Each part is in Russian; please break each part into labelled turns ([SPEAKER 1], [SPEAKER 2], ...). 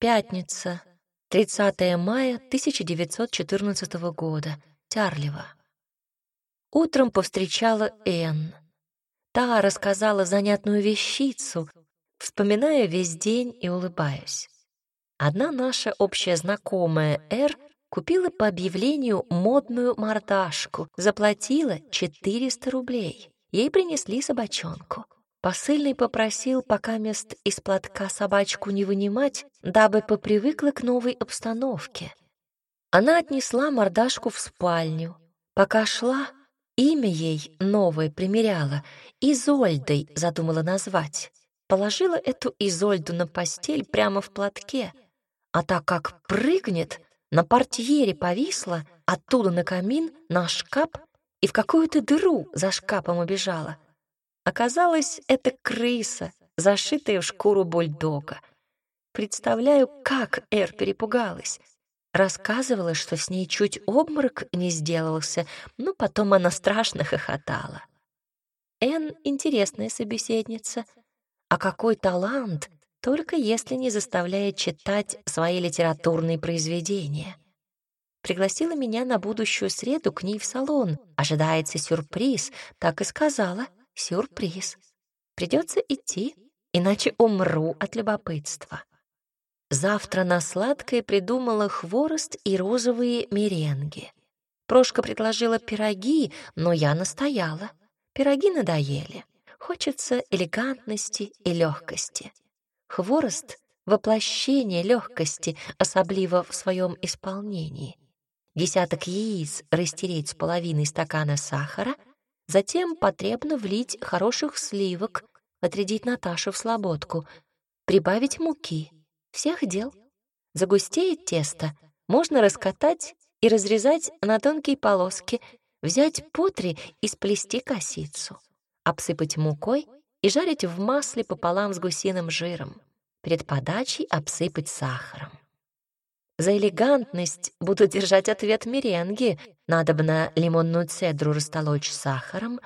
[SPEAKER 1] Пятница, 30 мая 1914 года, Тярлево. Утром повстречала Энн. Та рассказала занятную вещицу, вспоминая весь день и улыбаясь. Одна наша общая знакомая Эр купила по объявлению модную мордашку, заплатила 400 рублей. Ей принесли собачонку. Посыльный попросил пока мест из платка собачку не вынимать, дабы попривыкла к новой обстановке. Она отнесла мордашку в спальню. Пока шла, имя ей новое примеряла, Изольдой задумала назвать. Положила эту Изольду на постель прямо в платке, а так как прыгнет, на портьере повисла, оттуда на камин, на шкаф и в какую-то дыру за шкафом убежала. Оказалось, это крыса, зашитая в шкуру бульдога. Представляю, как Эр перепугалась. Рассказывала, что с ней чуть обморок не сделался, но потом она страшно хохотала. Эн — интересная собеседница. А какой талант, только если не заставляет читать свои литературные произведения. Пригласила меня на будущую среду к ней в салон. Ожидается сюрприз, так и сказала. Сюрприз. Придется идти, иначе умру от любопытства. Завтра на сладкое придумала хворост и розовые меренги. Прошка предложила пироги, но я настояла. Пироги надоели. Хочется элегантности и легкости. Хворост — воплощение легкости, особливо в своем исполнении. Десяток яиц растереть с половиной стакана сахара, затем потребно влить хороших сливок, отрядить Наташу в слободку, прибавить муки. Всех дел. Загустеет тесто, можно раскатать и разрезать на тонкие полоски, взять по и сплести косицу, обсыпать мукой и жарить в масле пополам с гусиным жиром. Перед подачей обсыпать сахаром. За элегантность буду держать ответ меренги. Надо бы на лимонную цедру растолочь сахаром.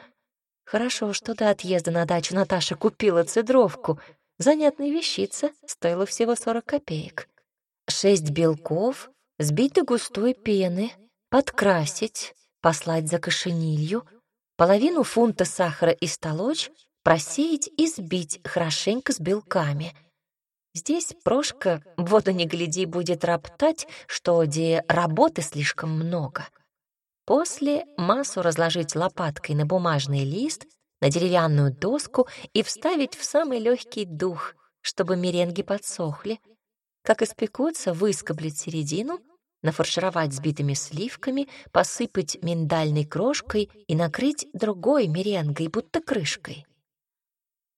[SPEAKER 1] Хорошо, что до отъезда на дачу Наташа купила цедровку. Занятная вещица, стоила всего 40 копеек. Шесть белков, сбить до густой пены, подкрасить, послать за кошенилью, половину фунта сахара истолочь, просеять и сбить хорошенько с белками. Здесь Прошка, воду не гляди, будет роптать, что где работы слишком много. После массу разложить лопаткой на бумажный лист, на деревянную доску и вставить в самый легкий дух, чтобы меренги подсохли. Как испекутся, выскоблить середину, нафаршировать сбитыми сливками, посыпать миндальной крошкой и накрыть другой меренгой, будто крышкой.